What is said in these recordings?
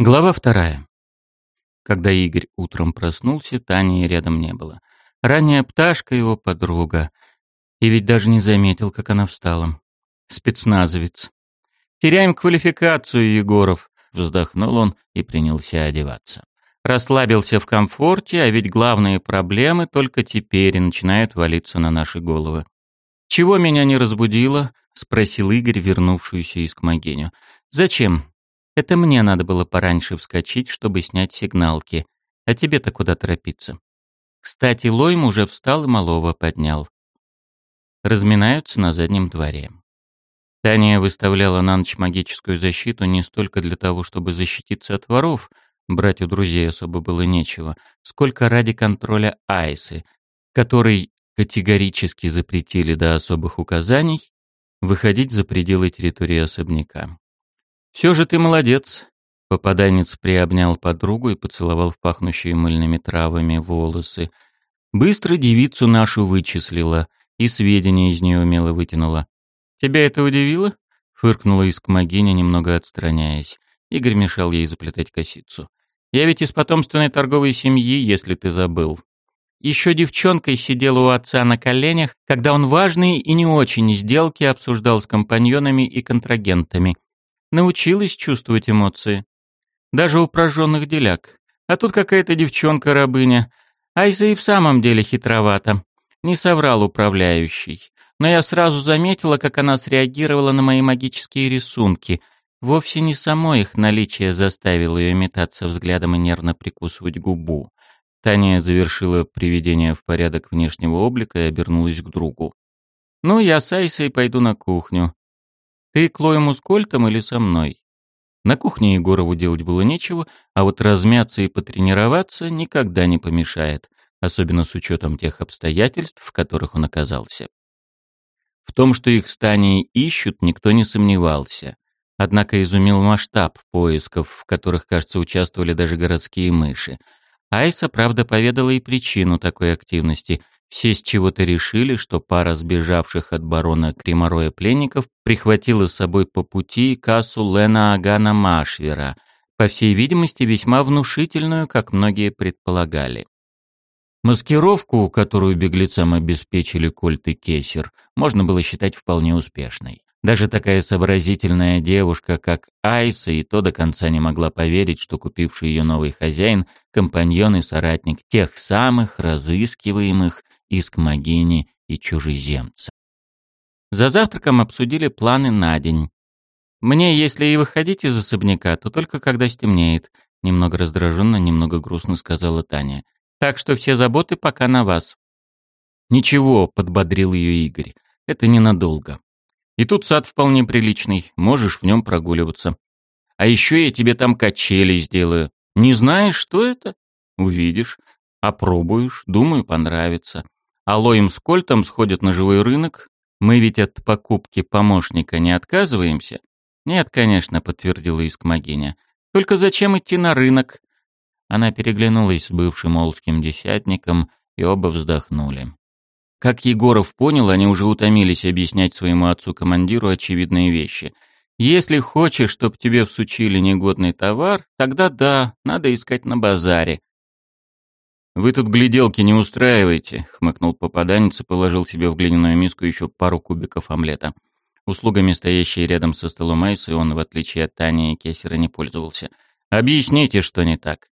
Глава вторая. Когда Игорь утром проснулся, Тани рядом не было. Ранняя пташка его подруга. И ведь даже не заметил, как она встала. Спецназовец. «Теряем квалификацию, Егоров», — вздохнул он и принялся одеваться. Расслабился в комфорте, а ведь главные проблемы только теперь начинают валиться на наши головы. «Чего меня не разбудило?» — спросил Игорь, вернувшуюся из Кмагеню. «Зачем?» Это мне надо было пораньше вскочить, чтобы снять сигналки. А тебе-то куда торопиться? Кстати, Лойм уже встал и малого поднял. Разминаются на заднем дворе. Таня выставляла на ночь магическую защиту не столько для того, чтобы защититься от воров, брать у друзей особо было нечего, сколько ради контроля Айсы, который категорически запретили до особых указаний выходить за пределы территории особняка. «Все же ты молодец!» Попаданец приобнял подругу и поцеловал в пахнущие мыльными травами волосы. «Быстро девицу нашу вычислила и сведения из нее умело вытянула. Тебя это удивило?» — фыркнула искмогиня, немного отстраняясь. Игорь мешал ей заплетать косицу. «Я ведь из потомственной торговой семьи, если ты забыл. Еще девчонкой сидела у отца на коленях, когда он важные и не очень сделки обсуждал с компаньонами и контрагентами научилась чувствовать эмоции. Даже у прожженных деляк. А тут какая-то девчонка-рабыня. Айза и в самом деле хитровата. Не соврал управляющий. Но я сразу заметила, как она среагировала на мои магические рисунки. Вовсе не само их наличие заставило ее метаться взглядом и нервно прикусывать губу. Таня завершила приведение в порядок внешнего облика и обернулась к другу. «Ну, я с Айсой пойду на кухню. Ты к Лоему с Кольтом или со мной? На кухне Егорову делать было нечего, а вот размяться и потренироваться никогда не помешает, особенно с учетом тех обстоятельств, в которых он оказался. В том, что их с ищут, никто не сомневался. Однако изумил масштаб поисков, в которых, кажется, участвовали даже городские мыши. Айса, правда, поведала и причину такой активности – все с чего-то решили, что пара сбежавших от барона Кремороя пленников прихватила с собой по пути кассу Лена Агана Машвера, по всей видимости, весьма внушительную, как многие предполагали. Маскировку, которую беглецам обеспечили Кольт и Кесер, можно было считать вполне успешной. Даже такая сообразительная девушка, как Айса, и то до конца не могла поверить, что купивший ее новый хозяин — компаньон и соратник тех самых разыскиваемых искмогини и чужеземца. За завтраком обсудили планы на день. «Мне, если и выходить из особняка, то только когда стемнеет», немного раздраженно, немного грустно сказала Таня. «Так что все заботы пока на вас». «Ничего», — подбодрил ее Игорь, — «это ненадолго. И тут сад вполне приличный, можешь в нем прогуливаться. А еще я тебе там качели сделаю. Не знаешь, что это? Увидишь. Опробуешь, думаю, понравится. Алоем с Кольтом сходят на живой рынок. Мы ведь от покупки помощника не отказываемся? Нет, конечно, подтвердила Искмогиня. Только зачем идти на рынок? Она переглянулась с бывшим олдским десятником, и оба вздохнули. Как Егоров понял, они уже утомились объяснять своему отцу-командиру очевидные вещи. Если хочешь, чтоб тебе всучили негодный товар, тогда да, надо искать на базаре. «Вы тут гляделки не устраиваете», — хмыкнул попаданец и положил себе в глиняную миску еще пару кубиков омлета. Услугами, стоящей рядом со столом Айсы, он, в отличие от Тани и Кесера, не пользовался. «Объясните, что не так».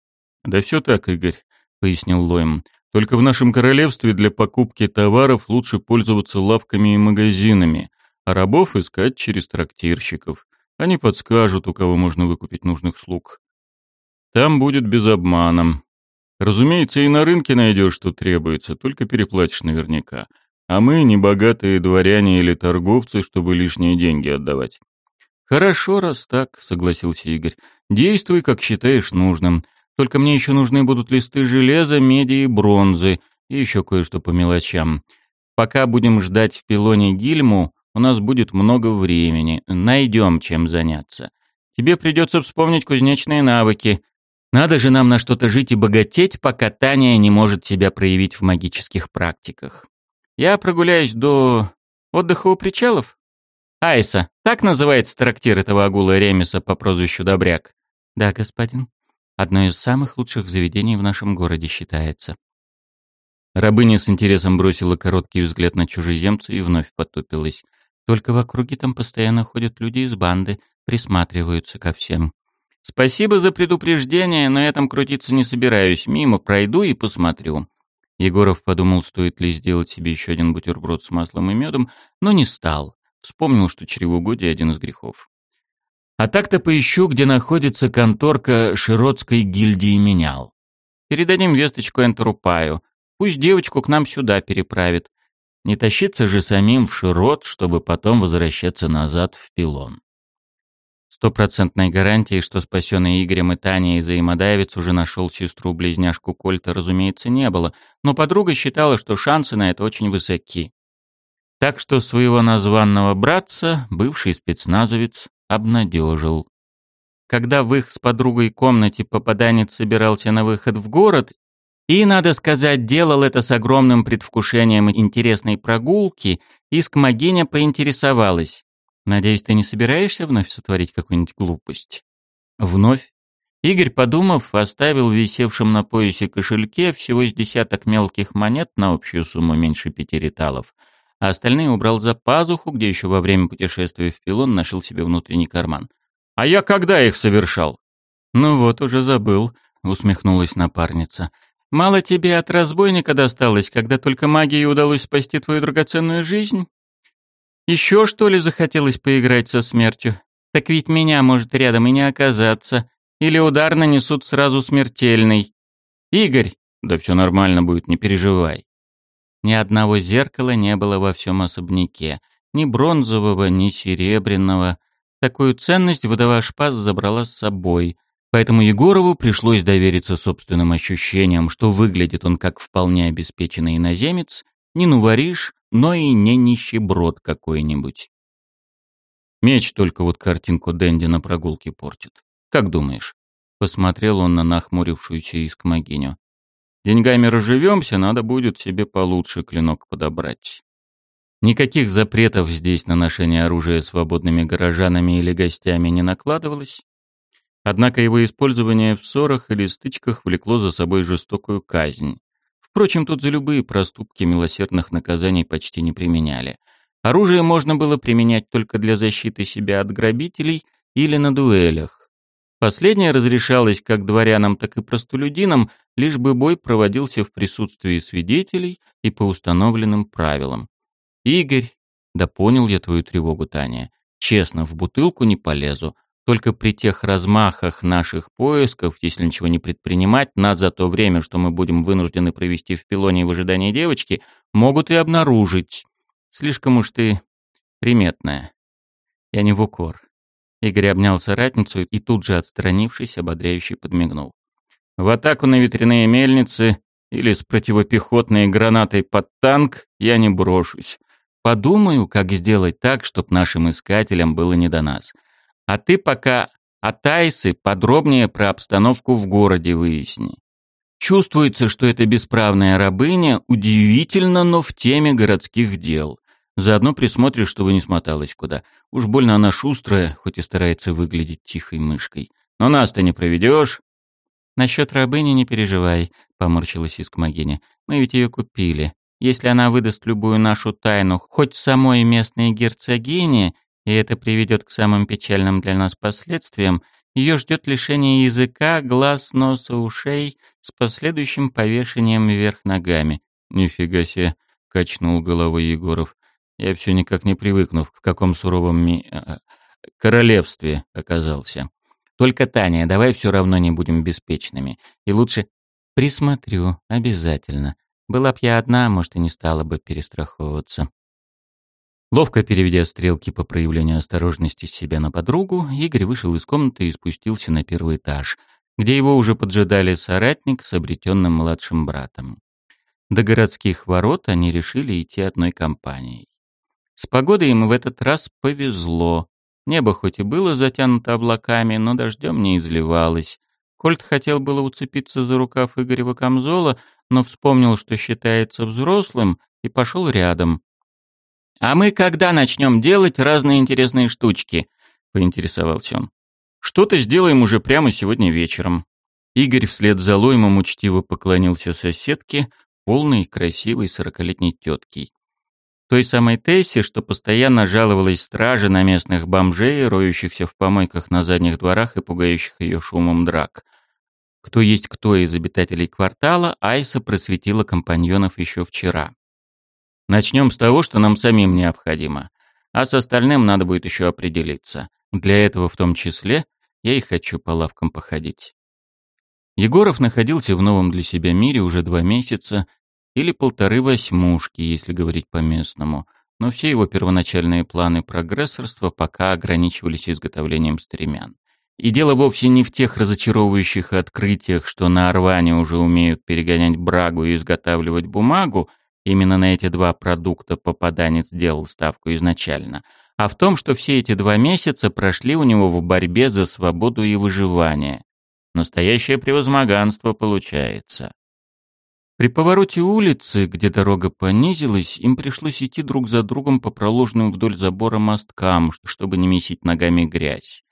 «Да все так, Игорь», — пояснил Лоем. «Только в нашем королевстве для покупки товаров лучше пользоваться лавками и магазинами, а рабов искать через трактирщиков. Они подскажут, у кого можно выкупить нужных слуг. Там будет без обмана, Разумеется, и на рынке найдешь, что требуется, только переплатишь наверняка. А мы не богатые дворяне или торговцы, чтобы лишние деньги отдавать. Хорошо, раз так, согласился Игорь. Действуй, как считаешь нужным. Только мне еще нужны будут листы железа, меди и бронзы, и еще кое-что по мелочам. Пока будем ждать в пилоне Гильму, у нас будет много времени. Найдем чем заняться. Тебе придется вспомнить кузнечные навыки. Надо же нам на что-то жить и богатеть, пока Таня не может себя проявить в магических практиках. Я прогуляюсь до отдыха у причалов. Айса, так называется трактир этого агула Ремеса по прозвищу Добряк. Да, господин. Одно из самых лучших заведений в нашем городе считается. Рабыня с интересом бросила короткий взгляд на чужеземца и вновь потупилась. Только в округе там постоянно ходят люди из банды, присматриваются ко всем. Спасибо за предупреждение, но я там крутиться не собираюсь. Мимо пройду и посмотрю. Егоров подумал, стоит ли сделать себе еще один бутерброд с маслом и медом, но не стал. Вспомнил, что чревоугодие — один из грехов. А так-то поищу, где находится конторка Широтской гильдии менял. Передадим весточку Энтеру Паю. Пусть девочку к нам сюда переправит. Не тащиться же самим в Широт, чтобы потом возвращаться назад в Пилон. Стопроцентной гарантии, что спасенный Игорем и Таней взаимодавец уже нашел сестру-близняшку Кольта, разумеется, не было, но подруга считала, что шансы на это очень высоки. Так что своего названного братца бывший спецназовец обнадежил. Когда в их с подругой комнате попаданец собирался на выход в город, и, надо сказать, делал это с огромным предвкушением интересной прогулки, Искмогиня поинтересовалась. Надеюсь, ты не собираешься вновь сотворить какую-нибудь глупость? Вновь? Игорь, подумав, оставил в висевшем на поясе кошельке всего с десяток мелких монет на общую сумму меньше пяти риталов, а остальные убрал за пазуху, где еще во время путешествия в Пилон нашел себе внутренний карман. «А я когда их совершал?» «Ну вот, уже забыл», — усмехнулась напарница. «Мало тебе от разбойника досталось, когда только магией удалось спасти твою драгоценную жизнь?» Еще что ли захотелось поиграть со смертью? Так ведь меня может рядом и не оказаться. Или удар нанесут сразу смертельный. Игорь, да все нормально будет, не переживай. Ни одного зеркала не было во всем особняке. Ни бронзового, ни серебряного. Такую ценность вдова Шпас забрала с собой. Поэтому Егорову пришлось довериться собственным ощущениям, что выглядит он как вполне обеспеченный иноземец, не нуворишь, но и не нищеброд какой-нибудь. Меч только вот картинку Дэнди на прогулке портит. Как думаешь? Посмотрел он на нахмурившуюся искмогиню. Деньгами разживемся, надо будет себе получше клинок подобрать. Никаких запретов здесь на ношение оружия свободными горожанами или гостями не накладывалось. Однако его использование в ссорах или стычках влекло за собой жестокую казнь. Впрочем, тут за любые проступки милосердных наказаний почти не применяли. Оружие можно было применять только для защиты себя от грабителей или на дуэлях. Последнее разрешалось как дворянам, так и простолюдинам, лишь бы бой проводился в присутствии свидетелей и по установленным правилам. «Игорь, да понял я твою тревогу, Таня. Честно, в бутылку не полезу, только при тех размахах наших поисков, если ничего не предпринимать, нас за то время, что мы будем вынуждены провести в пилоне в ожидании девочки, могут и обнаружить. Слишком уж ты приметная. Я не в укор. Игорь обнял соратницу и тут же, отстранившись, ободряюще подмигнул. В атаку на ветряные мельницы или с противопехотной гранатой под танк я не брошусь. Подумаю, как сделать так, чтобы нашим искателям было не до нас. А ты пока о Тайсы подробнее про обстановку в городе выясни. Чувствуется, что эта бесправная рабыня удивительно, но в теме городских дел. Заодно присмотришь, чтобы не смоталась куда. Уж больно она шустрая, хоть и старается выглядеть тихой мышкой. Но нас-то не проведешь. Насчет рабыни не переживай, поморщилась Искмогиня. Мы ведь ее купили. Если она выдаст любую нашу тайну хоть самой местной герцогине, и это приведет к самым печальным для нас последствиям, ее ждет лишение языка, глаз, носа, ушей с последующим повешением вверх ногами. «Нифига себе!» — качнул головой Егоров. «Я все никак не привыкну, в каком суровом ми... А, королевстве оказался. Только, Таня, давай все равно не будем беспечными. И лучше присмотрю, обязательно. Была б я одна, может, и не стала бы перестраховываться». Ловко переведя стрелки по проявлению осторожности с себя на подругу, Игорь вышел из комнаты и спустился на первый этаж, где его уже поджидали соратник с обретенным младшим братом. До городских ворот они решили идти одной компанией. С погодой им в этот раз повезло. Небо хоть и было затянуто облаками, но дождем не изливалось. Кольт хотел было уцепиться за рукав Игорева камзола, но вспомнил, что считается взрослым, и пошел рядом. «А мы когда начнем делать разные интересные штучки?» — поинтересовался он. Что-то сделаем уже прямо сегодня вечером. Игорь вслед за Лоймом учтиво поклонился соседке, полной, красивой сорокалетней тетке. Той самой Тессе, что постоянно жаловалась страже на местных бомжей, роющихся в помойках на задних дворах и пугающих ее шумом драк. Кто есть кто из обитателей квартала, Айса просветила компаньонов еще вчера. Начнем с того, что нам самим необходимо. А с остальным надо будет еще определиться. Для этого в том числе я и хочу по лавкам походить. Егоров находился в новом для себя мире уже два месяца или полторы восьмушки, если говорить по-местному, но все его первоначальные планы прогрессорства пока ограничивались изготовлением стремян. И дело вовсе не в тех разочаровывающих открытиях, что на Орване уже умеют перегонять брагу и изготавливать бумагу, именно на эти два продукта попаданец делал ставку изначально, а в том, что все эти два месяца прошли у него в борьбе за свободу и выживание. Настоящее превозмоганство получается. При повороте улицы, где дорога понизилась, им пришлось идти друг за другом по проложенным вдоль забора мосткам, чтобы не месить ногами грязь.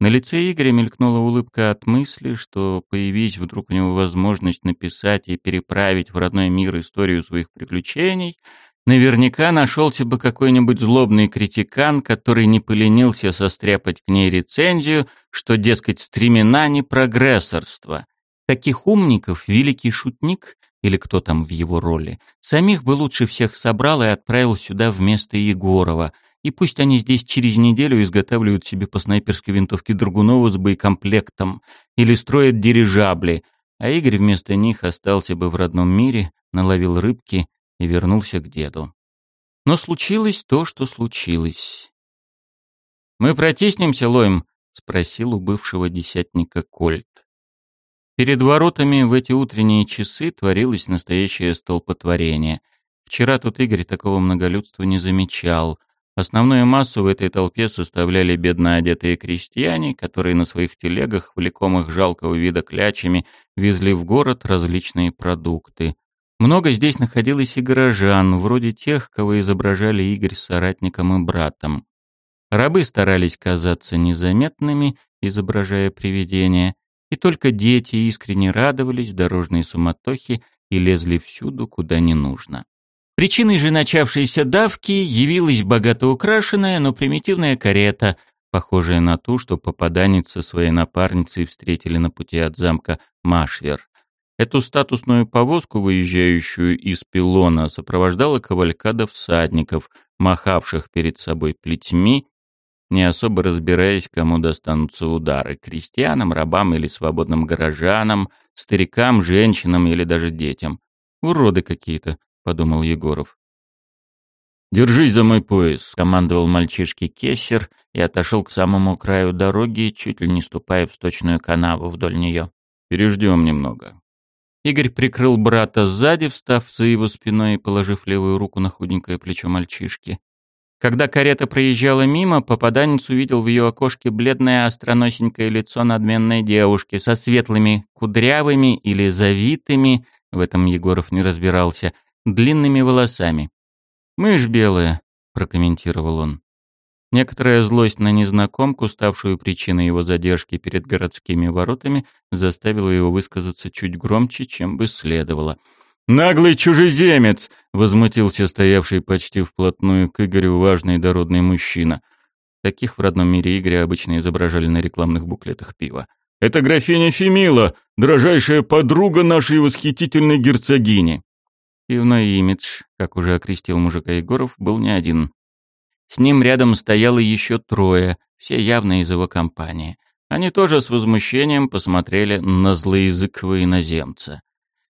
На лице Игоря мелькнула улыбка от мысли, что, появись вдруг у него возможность написать и переправить в родной мир историю своих приключений, наверняка нашелся бы какой-нибудь злобный критикан, который не поленился состряпать к ней рецензию, что, дескать, стремена не прогрессорство. Таких умников великий шутник, или кто там в его роли, самих бы лучше всех собрал и отправил сюда вместо Егорова — и пусть они здесь через неделю изготавливают себе по снайперской винтовке Драгунова с боекомплектом или строят дирижабли, а Игорь вместо них остался бы в родном мире, наловил рыбки и вернулся к деду. Но случилось то, что случилось. «Мы протиснемся, Лоем?» — спросил у бывшего десятника Кольт. Перед воротами в эти утренние часы творилось настоящее столпотворение. Вчера тут Игорь такого многолюдства не замечал — Основную массу в этой толпе составляли бедно одетые крестьяне, которые на своих телегах, влекомых жалкого вида клячами, везли в город различные продукты. Много здесь находилось и горожан, вроде тех, кого изображали Игорь с соратником и братом. Рабы старались казаться незаметными, изображая привидения, и только дети искренне радовались дорожной суматохе и лезли всюду, куда не нужно. Причиной же начавшейся давки явилась богато украшенная, но примитивная карета, похожая на ту, что попаданец со своей напарницей встретили на пути от замка Машвер. Эту статусную повозку, выезжающую из пилона, сопровождала кавалькада всадников, махавших перед собой плетьми, не особо разбираясь, кому достанутся удары — крестьянам, рабам или свободным горожанам, старикам, женщинам или даже детям. Уроды какие-то, — подумал Егоров. «Держись за мой пояс», — командовал мальчишке Кессер и отошел к самому краю дороги, чуть ли не ступая в сточную канаву вдоль нее. «Переждем немного». Игорь прикрыл брата сзади, встав за его спиной и положив левую руку на худенькое плечо мальчишки. Когда карета проезжала мимо, попаданец увидел в ее окошке бледное остроносенькое лицо надменной девушки со светлыми, кудрявыми или завитыми, в этом Егоров не разбирался, длинными волосами. «Мышь белая», — прокомментировал он. Некоторая злость на незнакомку, ставшую причиной его задержки перед городскими воротами, заставила его высказаться чуть громче, чем бы следовало. «Наглый чужеземец!» — возмутился стоявший почти вплотную к Игорю важный дородный мужчина. Таких в родном мире Игоря обычно изображали на рекламных буклетах пива. «Это графиня Фемила, дрожайшая подруга нашей восхитительной герцогини!» Пивной имидж, как уже окрестил мужика Егоров, был не один. С ним рядом стояло еще трое, все явно из его компании. Они тоже с возмущением посмотрели на злоязыкового иноземца.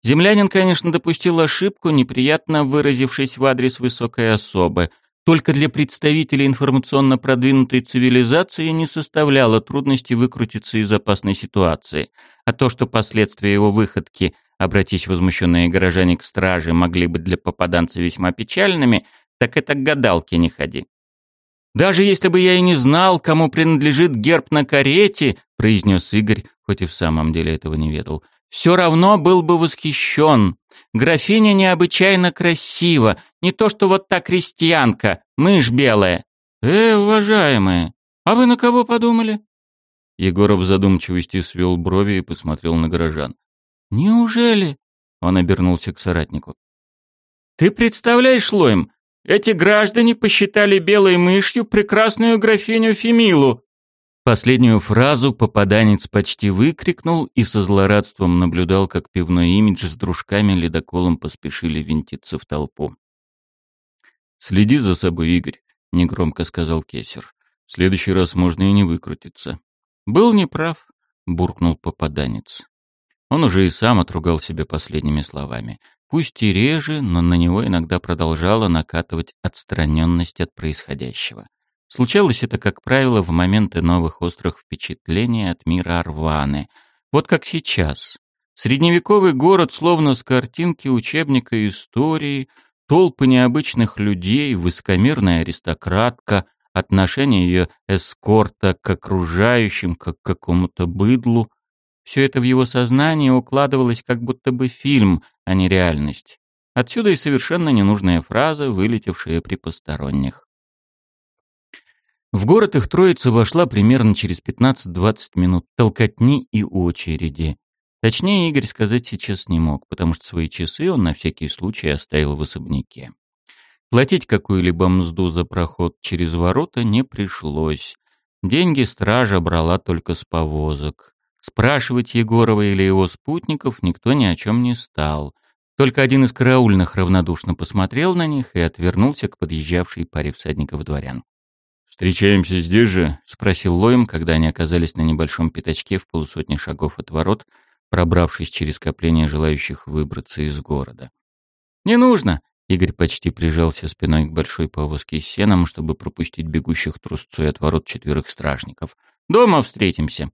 Землянин, конечно, допустил ошибку, неприятно выразившись в адрес высокой особы. Только для представителей информационно продвинутой цивилизации не составляло трудности выкрутиться из опасной ситуации. А то, что последствия его выходки обратись возмущенные горожане к страже, могли быть для попаданца весьма печальными, так это к гадалке не ходи. «Даже если бы я и не знал, кому принадлежит герб на карете», произнес Игорь, хоть и в самом деле этого не ведал, «все равно был бы восхищен. Графиня необычайно красива, не то что вот та крестьянка, мышь белая». «Э, уважаемые, а вы на кого подумали?» Егоров задумчивости свел брови и посмотрел на горожан. «Неужели?» — он обернулся к соратнику. «Ты представляешь, Лоем, эти граждане посчитали белой мышью прекрасную графиню Фемилу!» Последнюю фразу попаданец почти выкрикнул и со злорадством наблюдал, как пивной имидж с дружками-ледоколом поспешили винтиться в толпу. «Следи за собой, Игорь», — негромко сказал Кесер. «В следующий раз можно и не выкрутиться». «Был неправ», — буркнул попаданец. Он уже и сам отругал себя последними словами. Пусть и реже, но на него иногда продолжала накатывать отстраненность от происходящего. Случалось это, как правило, в моменты новых острых впечатлений от мира Арваны. Вот как сейчас. Средневековый город словно с картинки учебника истории, толпы необычных людей, высокомерная аристократка, отношение ее эскорта к окружающим, как к какому-то быдлу. Все это в его сознании укладывалось как будто бы фильм, а не реальность. Отсюда и совершенно ненужная фраза, вылетевшая при посторонних. В город их троица вошла примерно через 15-20 минут толкотни и очереди. Точнее, Игорь сказать сейчас не мог, потому что свои часы он на всякий случай оставил в особняке. Платить какую-либо мзду за проход через ворота не пришлось. Деньги стража брала только с повозок. Спрашивать Егорова или его спутников никто ни о чем не стал. Только один из караульных равнодушно посмотрел на них и отвернулся к подъезжавшей паре всадников-дворян. «Встречаемся здесь же?» — спросил Лоем, когда они оказались на небольшом пятачке в полусотни шагов от ворот, пробравшись через скопление желающих выбраться из города. «Не нужно!» Игорь почти прижался спиной к большой повозке с сеном, чтобы пропустить бегущих трусцой от ворот четверых стражников. «Дома встретимся.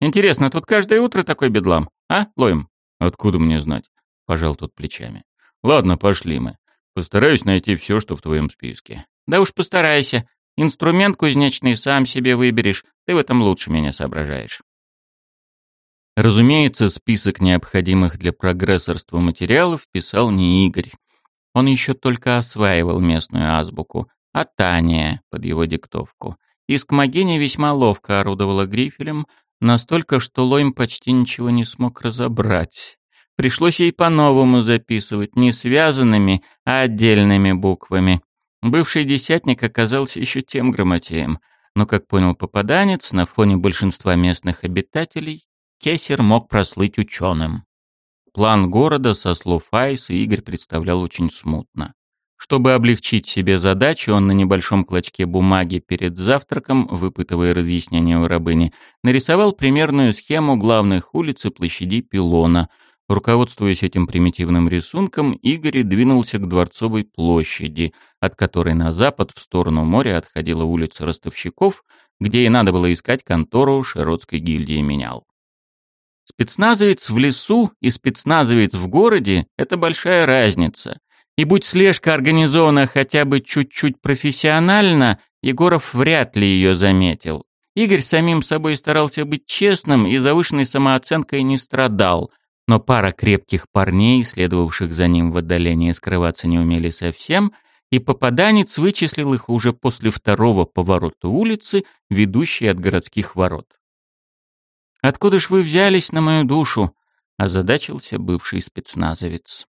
Интересно, тут каждое утро такой бедлам, а, Лоем?» «Откуда мне знать?» — пожал тот плечами. «Ладно, пошли мы. Постараюсь найти все, что в твоем списке». «Да уж постарайся. Инструмент кузнечный сам себе выберешь. Ты в этом лучше меня соображаешь». Разумеется, список необходимых для прогрессорства материалов писал не Игорь. Он еще только осваивал местную азбуку, а Таня под его диктовку. Искмогиня весьма ловко орудовала грифелем, настолько, что Лойм почти ничего не смог разобрать. Пришлось ей по-новому записывать, не связанными, а отдельными буквами. Бывший десятник оказался еще тем грамотеем, но, как понял попаданец, на фоне большинства местных обитателей Кесер мог прослыть ученым. План города, со слов Айса, Игорь представлял очень смутно. Чтобы облегчить себе задачу, он на небольшом клочке бумаги перед завтраком, выпытывая разъяснения у рабыни, нарисовал примерную схему главных улиц и площадей Пилона. Руководствуясь этим примитивным рисунком, Игорь двинулся к Дворцовой площади, от которой на запад в сторону моря отходила улица Ростовщиков, где и надо было искать контору Широтской гильдии менял. Спецназовец в лесу и спецназовец в городе – это большая разница. И будь слежка организована хотя бы чуть-чуть профессионально, Егоров вряд ли ее заметил. Игорь самим собой старался быть честным и завышенной самооценкой не страдал, но пара крепких парней, следовавших за ним в отдалении, скрываться не умели совсем, и попаданец вычислил их уже после второго поворота улицы, ведущей от городских ворот. «Откуда ж вы взялись на мою душу?» — озадачился бывший спецназовец.